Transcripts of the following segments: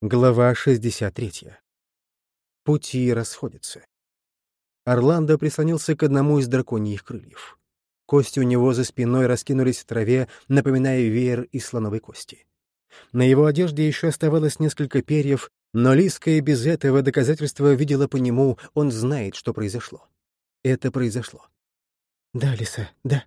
Глава 63. Пути расходятся. Орландо прислонился к одному из драконьих крыльев. Кости у него за спиной раскинулись в траве, напоминая веер из слоновой кости. На его одежде еще оставалось несколько перьев, но Лиска и без этого доказательства видела по нему, он знает, что произошло. Это произошло. Да, Лиса, да.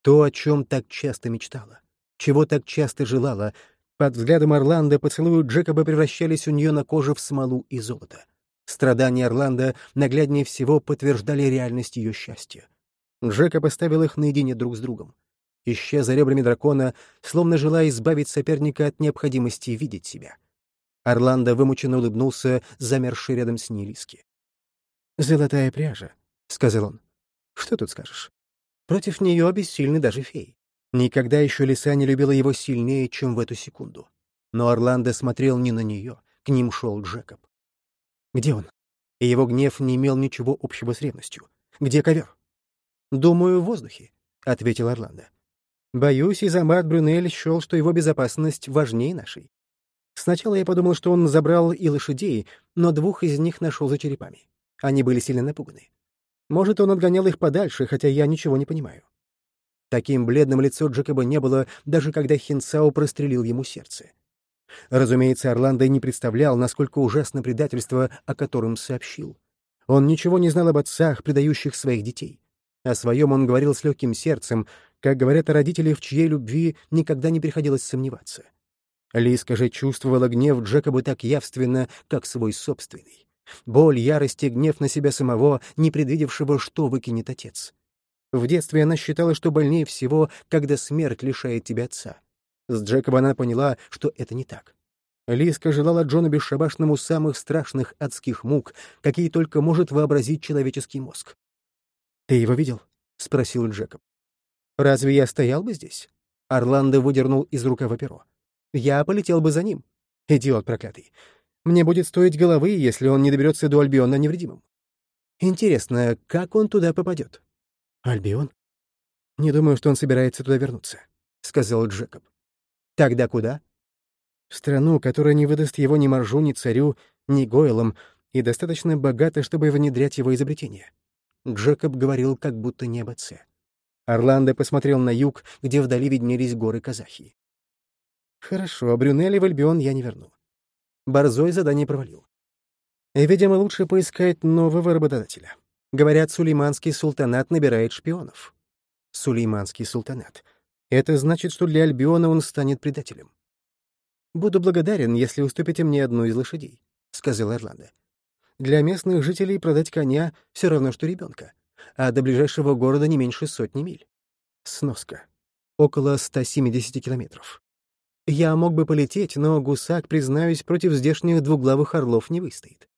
То, о чем так часто мечтала, чего так часто желала, под взглядом Орландо поцелуи Джекоба превращались у нее на коже в смолу и золото. Страдания Орландо нагляднее всего подтверждали реальность ее счастья. Джекоб оставил их наедине друг с другом. Исчез за ребрами дракона, словно желая избавить соперника от необходимости видеть себя. Орландо вымученно улыбнулся, замерший рядом с ней «Золотая пряжа», — сказал он. «Что тут скажешь? Против нее бессильны даже феи. Никогда еще лиса не любила его сильнее, чем в эту секунду. Но Орландо смотрел не на нее, к ним шел Джекоб. Где он? И его гнев не имел ничего общего с ревностью. Где ковер? «Думаю, в воздухе», — ответил Орландо. «Боюсь, Изамат Брюнель счел, что его безопасность важнее нашей. Сначала я подумал, что он забрал и лошадей, но двух из них нашел за черепами. Они были сильно напуганы. Может, он отгонял их подальше, хотя я ничего не понимаю. Таким бледным лицо Джекоба не было, даже когда Хинсао прострелил ему сердце. Разумеется, Орландо не представлял, насколько ужасно предательство, о котором сообщил. Он ничего не знал об отцах, предающих своих детей. О своем он говорил с легким сердцем, как говорят о родителях, в чьей любви никогда не приходилось сомневаться. Лиска же чувствовала гнев Джекоба так явственно, как свой собственный. Боль, ярость и гнев на себя самого, не предвидевшего, что выкинет отец. В детстве она считала, что больнее всего, когда смерть лишает тебя отца. С Джекоба она поняла, что это не так. Лиска желала Джону Бесшабашному самых страшных адских мук, какие только может вообразить человеческий мозг. «Ты его видел?» — спросил Джекоб. «Разве я стоял бы здесь?» Орландо выдернул из рукава перо. «Я полетел бы за ним. Идиот проклятый. Мне будет стоить головы, если он не доберется до Альбиона невредимым. Интересно, как он туда попадет?» «Альбион? Не думаю, что он собирается туда вернуться», — сказал Джекоб. «Тогда куда?» «В страну, которая не выдаст его ни Маржу, ни царю, ни Гойлам, и достаточно богата, чтобы внедрять его изобретение». Джекоб говорил как будто не об отце. Орландо посмотрел на юг, где вдали виднелись горы Казахии. «Хорошо, Брюнелли в Альбион я не верну». Борзой задание провалил. «Видимо, лучше поискать нового работодателя». Говорят, сулейманский султанат набирает шпионов. Сулейманский султанат. Это значит, что для Альбиона он станет предателем. «Буду благодарен, если уступите мне одну из лошадей», — сказал Орландо. «Для местных жителей продать коня — все равно, что ребенка, а до ближайшего города не меньше сотни миль. Сноска. Около 170 километров. Я мог бы полететь, но гусак, признаюсь, против здешних двуглавых орлов не выстоит.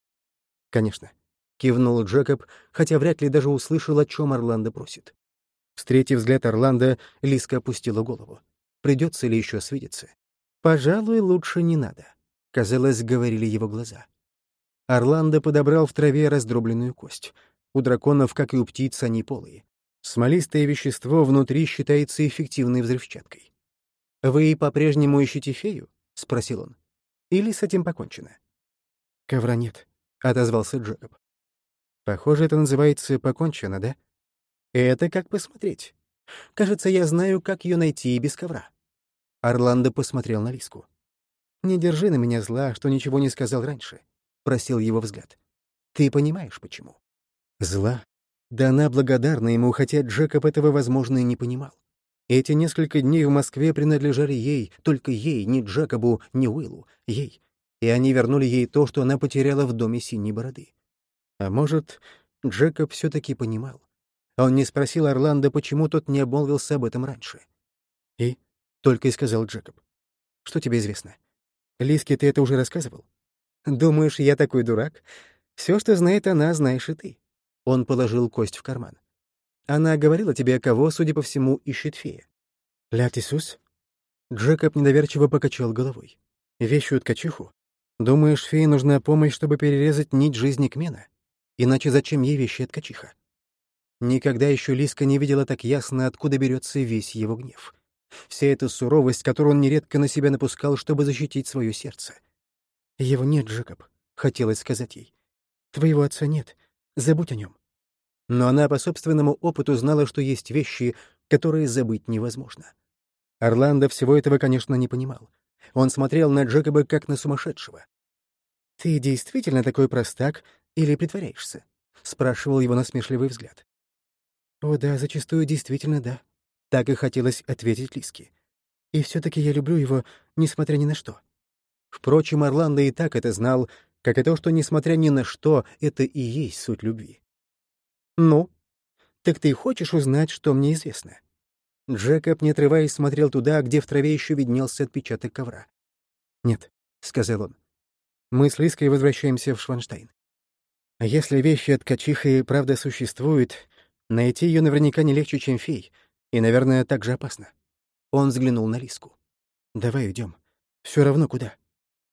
Конечно, кивнул Джекоб, хотя вряд ли даже услышал, о чем Орландо просит. Встретив взгляд Орландо, Лиска опустила голову. Придется ли еще свидеться? Пожалуй, лучше не надо. Казалось, говорили его глаза. Орландо подобрал в траве раздробленную кость. У драконов, как и у птиц, они полые. Смолистое вещество внутри считается эффективной взрывчаткой. «Вы по-прежнему ищете фею?» — спросил он. «Или с этим покончено?» «Ковра нет», — отозвался Джекоб. Похоже, это называется «покончено», да? Это как посмотреть. Кажется, я знаю, как ее найти без ковра. Орландо посмотрел на Лиску. «Не держи на меня зла, что ничего не сказал раньше», — просил его взгляд. «Ты понимаешь, почему?» «Зла?» Да она благодарна ему, хотя Джекоб этого, возможно, и не понимал. Эти несколько дней в Москве принадлежали ей, только ей, ни Джекобу, ни Уиллу, ей. И они вернули ей то, что она потеряла в доме Синей Бороды. А может, Джекоб все-таки понимал. Он не спросил Орландо, почему тот не обмолвился об этом раньше. «И?» — только и сказал Джекоб. «Что тебе известно? Лиске ты это уже рассказывал? Думаешь, я такой дурак? Все, что знает она, знаешь и ты». Он положил кость в карман. «Она говорила тебе, кого, судя по всему, ищет фея». «Лят Иисус?» Джекоб недоверчиво покачал головой. «Вещую ткачиху? Думаешь, фее нужна помощь, чтобы перерезать нить жизни Кмена? Иначе зачем ей вещи от качиха? Никогда еще Лиска не видела так ясно, откуда берется весь его гнев. Вся эта суровость, которую он нередко на себя напускал, чтобы защитить свое сердце. «Его нет, Джекоб», — хотелось сказать ей. «Твоего отца нет. Забудь о нем». Но она по собственному опыту знала, что есть вещи, которые забыть невозможно. Орландо всего этого, конечно, не понимал. Он смотрел на Джекоба как на сумасшедшего. «Ты действительно такой простак или притворяешься?» — спрашивал его насмешливый взгляд. «О да, зачастую действительно да», — так и хотелось ответить Лиски. «И все-таки я люблю его, несмотря ни на что». Впрочем, Орландо и так это знал, как и то, что, несмотря ни на что, это и есть суть любви. «Ну, так ты хочешь узнать, что мне известно?» Джекоб, не отрываясь, смотрел туда, где в траве еще виднелся отпечаток ковра. «Нет», — сказал он. «Мы с Лиской возвращаемся в Шванштайн. А если вещи от Качихи правда существуют, найти ее наверняка не легче, чем фей, и, наверное, так же опасно». Он взглянул на Лиску. «Давай идем. Все равно куда».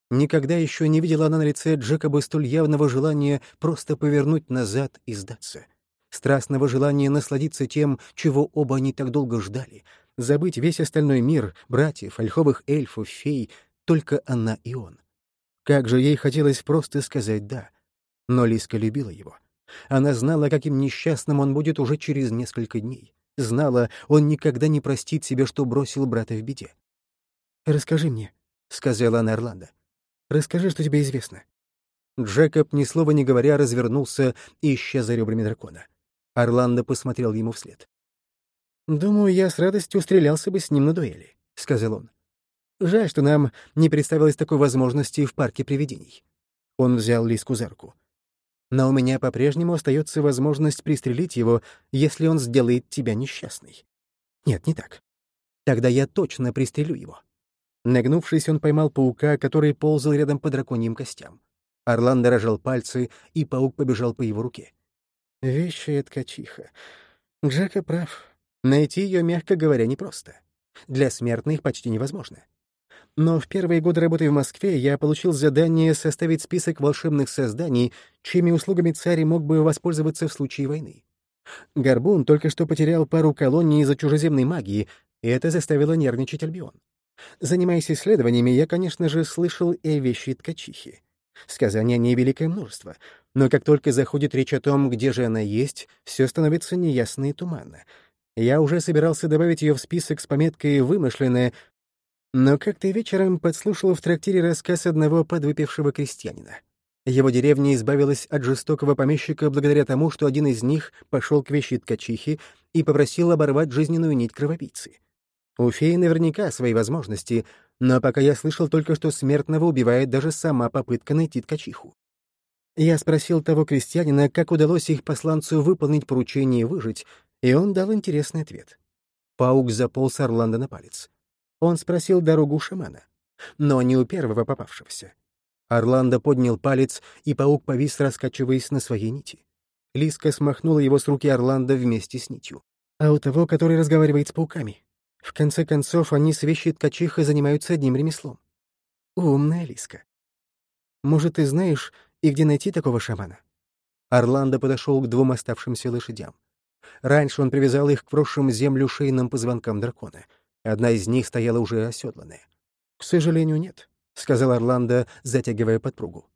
Никогда еще не видела она на лице Джекоба столь явного желания просто повернуть назад и сдаться. Страстного желания насладиться тем, чего оба они так долго ждали. Забыть весь остальной мир, братьев, ольховых эльфов, фей, только она и он. Как же ей хотелось просто сказать «да». Но Лиска любила его. Она знала, каким несчастным он будет уже через несколько дней. Знала, он никогда не простит себе, что бросил брата в беде. «Расскажи мне», — сказала она Орландо. Расскажи, что тебе известно». Джекоб, ни слова не говоря, развернулся и исчез за ребрами дракона. Орландо посмотрел ему вслед. «Думаю, я с радостью стрелялся бы с ним на дуэли», — сказал он. «Жаль, что нам не представилось такой возможности в парке привидений». Он взял Лиску за руку. «Но у меня по-прежнему остается возможность пристрелить его, если он сделает тебя несчастной». «Нет, не так. Тогда я точно пристрелю его. Нагнувшись, он поймал паука, который ползал рядом по драконьим костям. Орландо рожал пальцы, и паук побежал по его руке. Вещая ткачиха. Джека прав. Найти ее, мягко говоря, непросто. Для смертных почти невозможно. Но в первые годы работы в Москве я получил задание составить список волшебных созданий, чьими услугами царь мог бы воспользоваться в случае войны. Горбун только что потерял пару колоний из-за чужеземной магии, и это заставило нервничать Альбион. Занимаясь исследованиями, я, конечно же, слышал и вещи ткачихи. Сказаний о ней великое множество, но как только заходит речь о том, где же она есть, все становится неясно и туманно. Я уже собирался добавить ее в список с пометкой «вымышленная», но как-то вечером подслушал в трактире рассказ одного подвыпившего крестьянина. Его деревня избавилась от жестокого помещика благодаря тому, что один из них пошел к вещи ткачихи и попросил оборвать жизненную нить кровопийцы. У феи наверняка свои возможности, но пока я слышал только, что смертного убивает даже сама попытка найти ткачиху. Я спросил того крестьянина, как удалось их посланцу выполнить поручение выжить, и он дал интересный ответ. Паук заполз Орландо на палец. Он спросил дорогу у шамана, но не у первого попавшегося. Орландо поднял палец, и паук повис, раскачиваясь на своей нити. Лиска смахнула его с руки Орландо вместе с нитью. «А у того, который разговаривает с пауками», в конце концов, они с вещи ткачихой занимаются одним ремеслом. Умная Лиска. Может, ты знаешь, и где найти такого шамана? Орландо подошел к двум оставшимся лошадям. Раньше он привязал их к прошлым землю шейным позвонкам дракона. Одна из них стояла уже оседланная. «К сожалению, нет», — сказал Орландо, затягивая подпругу.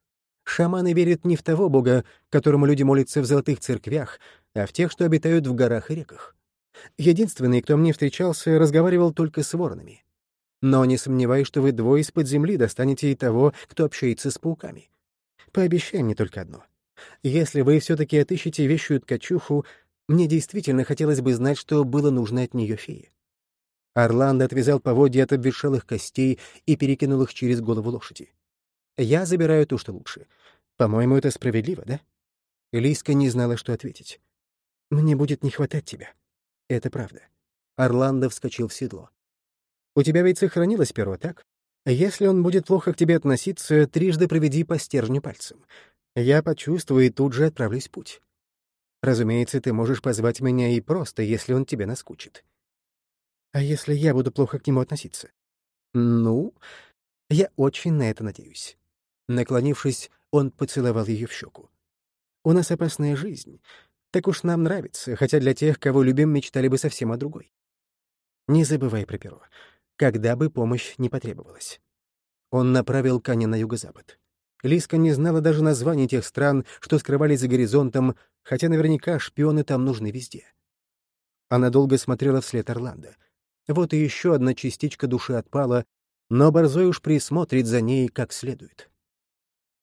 «Шаманы верят не в того бога, которому люди молятся в золотых церквях, а в тех, что обитают в горах и реках. Единственный, кто мне встречался, разговаривал только с воронами. Но не сомневаюсь, что вы двое из-под земли достанете и того, кто общается с пауками. Пообещай мне только одно. Если вы все-таки отыщете вещую ткачуху, мне действительно хотелось бы знать, что было нужно от нее фее. Орландо отвязал поводья от обветшалых костей и перекинул их через голову лошади. «Я забираю то, что лучше. По-моему, это справедливо, да?» Лиска не знала, что ответить. «Мне будет не хватать тебя», это правда. Орландо вскочил в седло. «У тебя ведь сохранилось перо, так? Если он будет плохо к тебе относиться, трижды проведи по стержню пальцем. Я почувствую и тут же отправлюсь в путь. Разумеется, ты можешь позвать меня и просто, если он тебе наскучит. А если я буду плохо к нему относиться? Ну, я очень на это надеюсь. Наклонившись, он поцеловал ее в щеку. У нас опасная жизнь. Так уж нам нравится, хотя для тех, кого любим, мечтали бы совсем о другой. Не забывай про перо, когда бы помощь не потребовалась. Он направил коня на юго-запад. Лиска не знала даже названий тех стран, что скрывались за горизонтом, хотя наверняка шпионы там нужны везде. Она долго смотрела вслед Орландо. Вот и еще одна частичка души отпала, но Борзой уж присмотрит за ней как следует.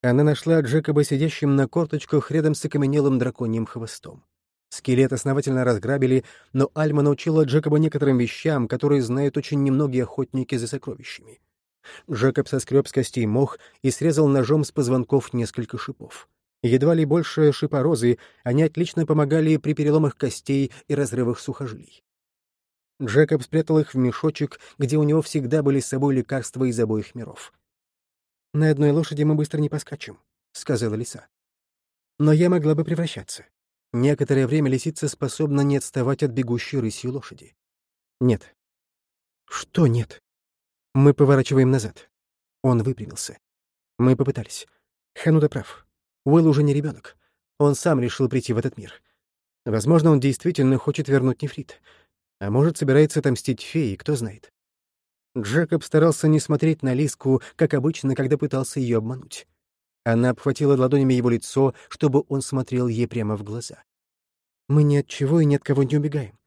Она нашла Джекоба сидящим на корточках рядом с окаменелым драконьим хвостом. Скелет основательно разграбили, но Альма научила Джекоба некоторым вещам, которые знают очень немногие охотники за сокровищами. Джекоб соскреб с костей мох и срезал ножом с позвонков несколько шипов. Едва ли больше шипорозы, они отлично помогали при переломах костей и разрывах сухожилий. Джекоб спрятал их в мешочек, где у него всегда были с собой лекарства из обоих миров. «На одной лошади мы быстро не поскачем», — сказала лиса. «Но я могла бы превращаться. Некоторое время лисица способна не отставать от бегущей рысью лошади. Нет. Что нет? Мы поворачиваем назад. Он выпрямился. Мы попытались. Хануда прав. Уилл уже не ребенок. Он сам решил прийти в этот мир. Возможно, он действительно хочет вернуть нефрит. А может, собирается отомстить феи, кто знает. Джекоб старался не смотреть на Лиску, как обычно, когда пытался ее обмануть. Она обхватила ладонями его лицо, чтобы он смотрел ей прямо в глаза. «Мы ни от чего и ни от кого не убегаем.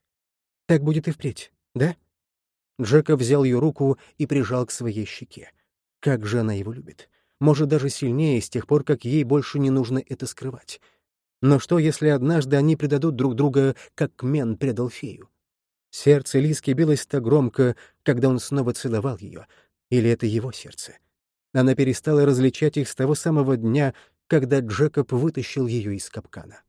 Так будет и впредь, да?» Джекоб взял ее руку и прижал к своей щеке. Как же она его любит. Может, даже сильнее, с тех пор, как ей больше не нужно это скрывать. Но что, если однажды они предадут друг друга, как Мен предал фею? Сердце Лиски билось так громко, когда он снова целовал ее. Или это его сердце? Она перестала различать их с того самого дня, когда Джекоб вытащил ее из капкана.